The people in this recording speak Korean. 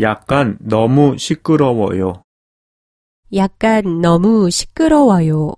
약간 너무 시끄러워요. 약간 너무 시끄러워요.